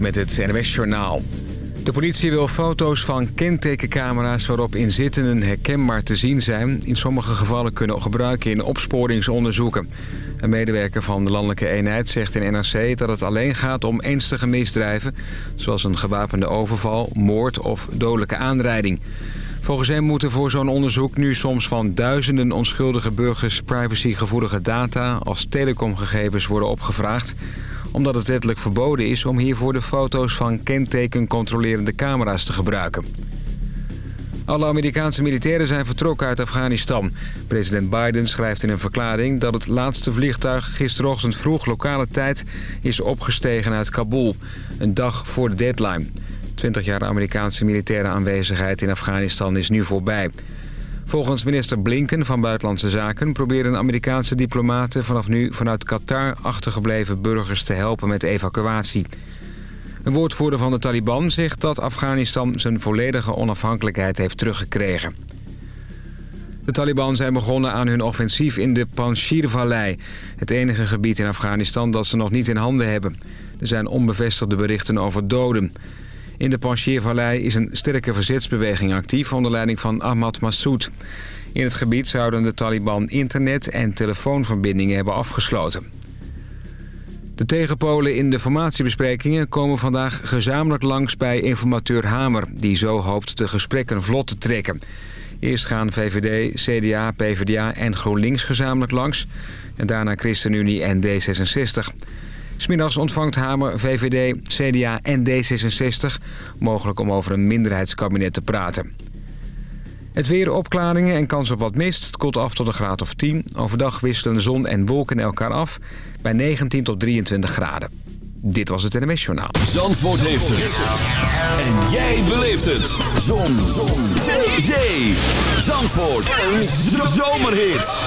Met het NWS Journaal. De politie wil foto's van kentekencamera's waarop inzittenden herkenbaar te zien zijn... in sommige gevallen kunnen gebruiken in opsporingsonderzoeken. Een medewerker van de landelijke eenheid zegt in NRC dat het alleen gaat om ernstige misdrijven... zoals een gewapende overval, moord of dodelijke aanrijding. Volgens hem moeten voor zo'n onderzoek nu soms van duizenden onschuldige burgers... privacygevoelige data als telecomgegevens worden opgevraagd omdat het wettelijk verboden is om hiervoor de foto's van kentekencontrolerende camera's te gebruiken. Alle Amerikaanse militairen zijn vertrokken uit Afghanistan. President Biden schrijft in een verklaring dat het laatste vliegtuig gisterochtend vroeg lokale tijd is opgestegen uit Kabul. Een dag voor de deadline. 20 jaar Amerikaanse militaire aanwezigheid in Afghanistan is nu voorbij. Volgens minister Blinken van Buitenlandse Zaken proberen Amerikaanse diplomaten vanaf nu vanuit Qatar achtergebleven burgers te helpen met evacuatie. Een woordvoerder van de Taliban zegt dat Afghanistan zijn volledige onafhankelijkheid heeft teruggekregen. De Taliban zijn begonnen aan hun offensief in de Panjshir-vallei. Het enige gebied in Afghanistan dat ze nog niet in handen hebben. Er zijn onbevestigde berichten over doden. In de Panjshir-vallei is een sterke verzetsbeweging actief onder leiding van Ahmad Massoud. In het gebied zouden de Taliban internet- en telefoonverbindingen hebben afgesloten. De tegenpolen in de formatiebesprekingen komen vandaag gezamenlijk langs bij informateur Hamer... die zo hoopt de gesprekken vlot te trekken. Eerst gaan VVD, CDA, PvdA en GroenLinks gezamenlijk langs... en daarna ChristenUnie en D66... Smiddags ontvangt Hamer VVD, CDA en D66... mogelijk om over een minderheidskabinet te praten. Het weer opklaringen en kans op wat mist. Het koelt af tot een graad of 10. Overdag wisselen zon en wolken elkaar af bij 19 tot 23 graden. Dit was het NMS Journaal. Zandvoort heeft het. En jij beleeft het. Zon. zon. Zee. Zandvoort. Een zomerhit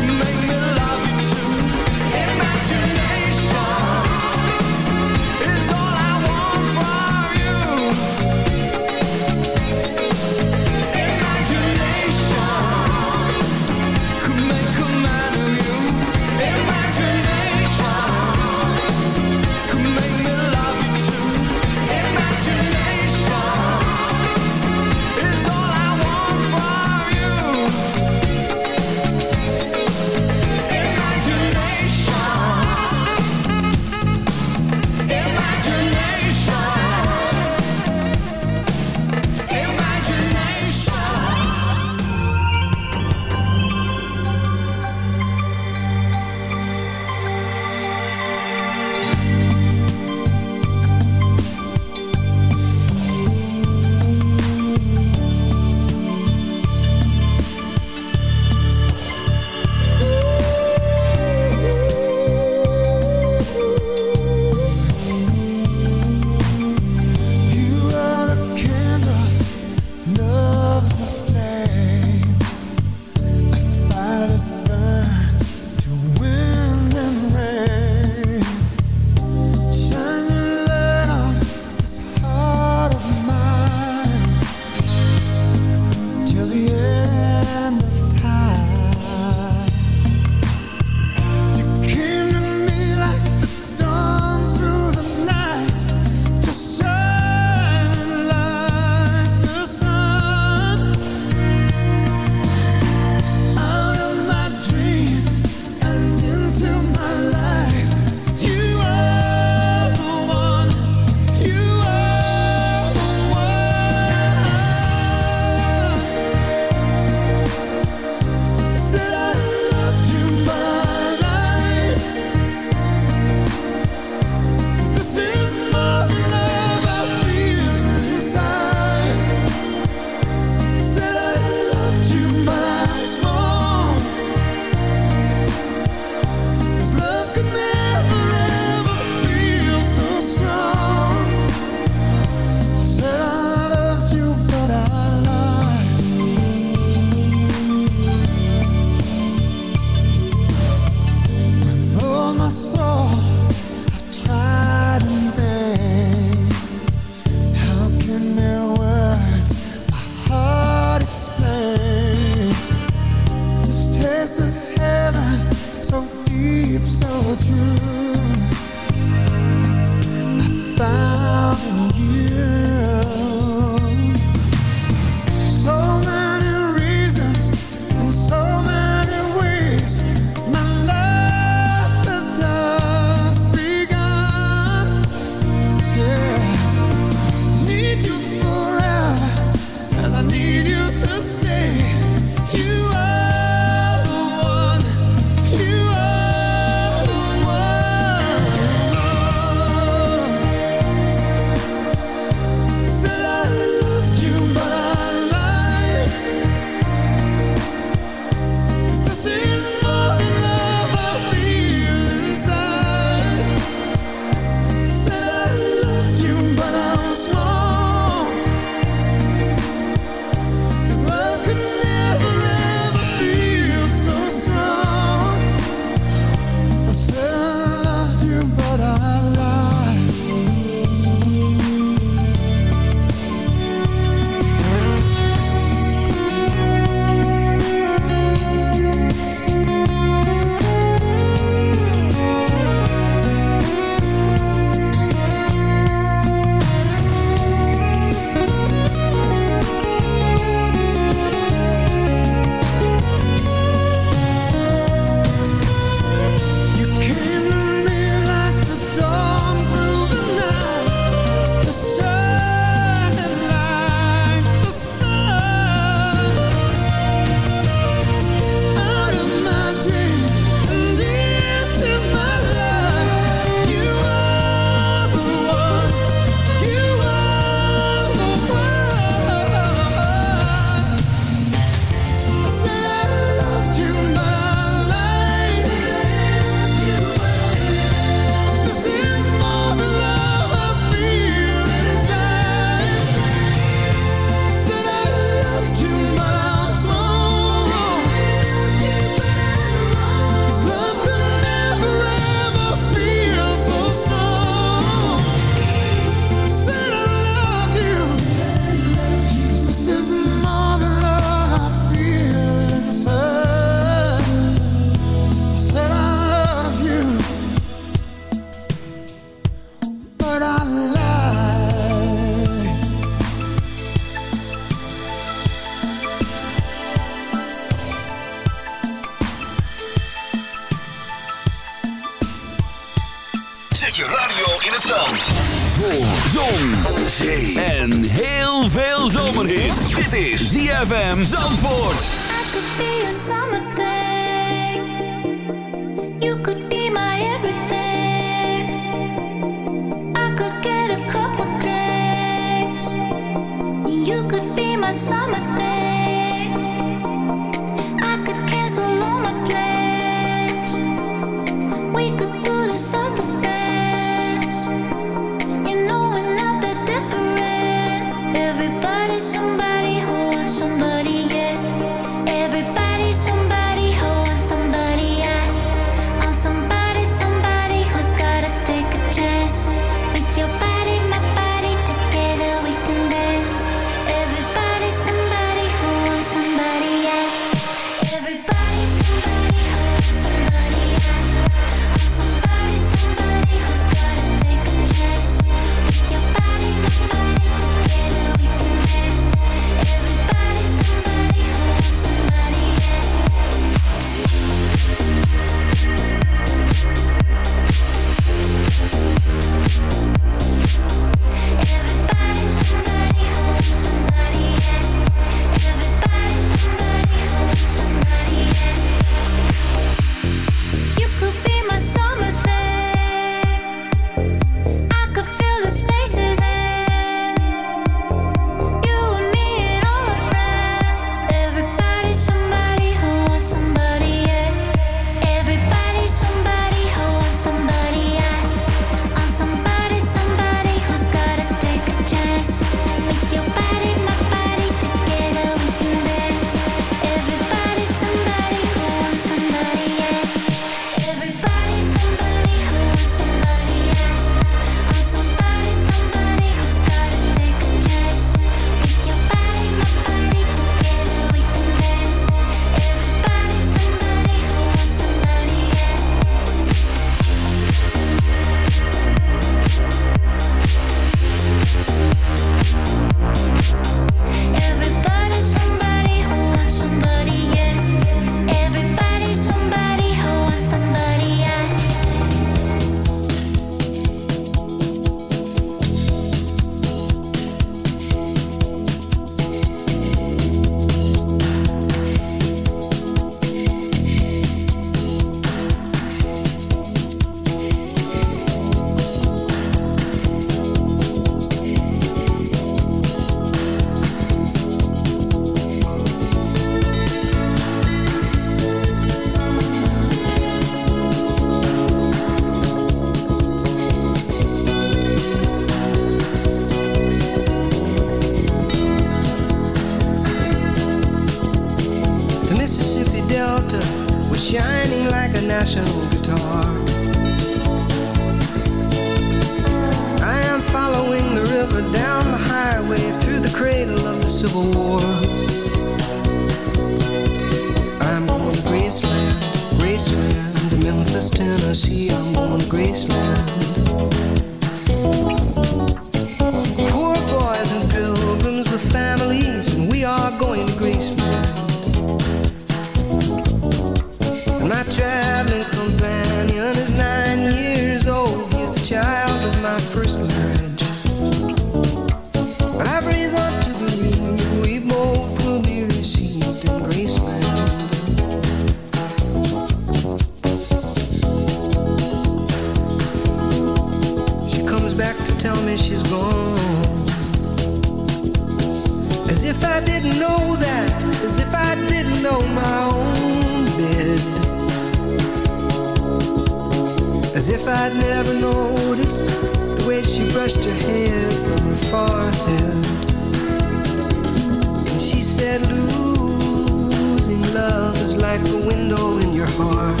Window in your heart.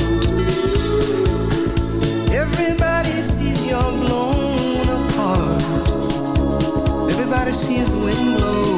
Everybody sees you're blown apart. Everybody sees the wind blow.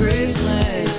Graceland,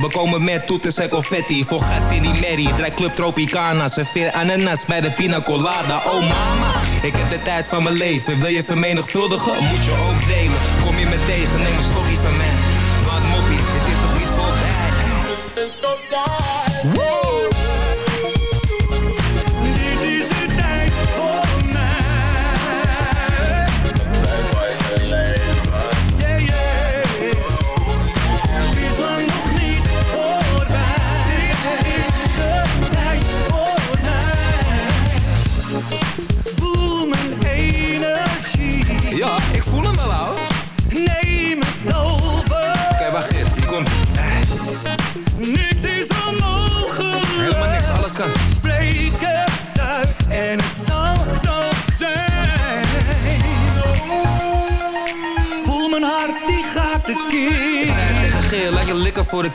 We komen met toeters en confetti. Voor gas in die merry. Draai club Tropicana. Serveer ananas bij de pina colada. Oh mama, ik heb de tijd van mijn leven. Wil je vermenigvuldigen? Moet je ook delen. Kom je me tegen, neem een sorry van mij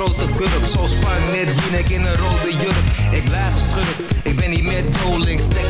grote kurk. Zo spark met in een rode jurk. Ik blijf schurk, ik ben niet meer trolling. Stek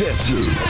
Zetten.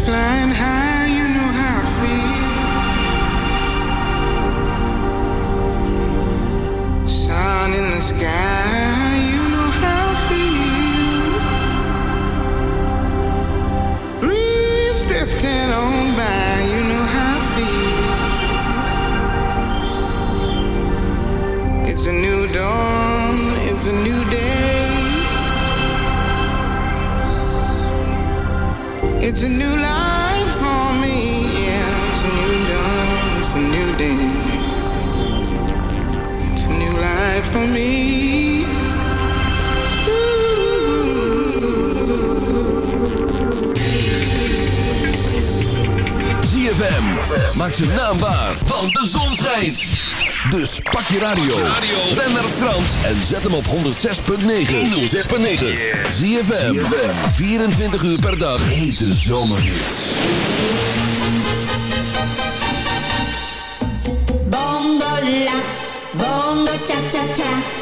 flying high. radio. Ben naar Frans en zet hem op 106.9. 106.9. Zie 24 uur per dag. Hete zomerhits. Bongo bongo cha cha cha.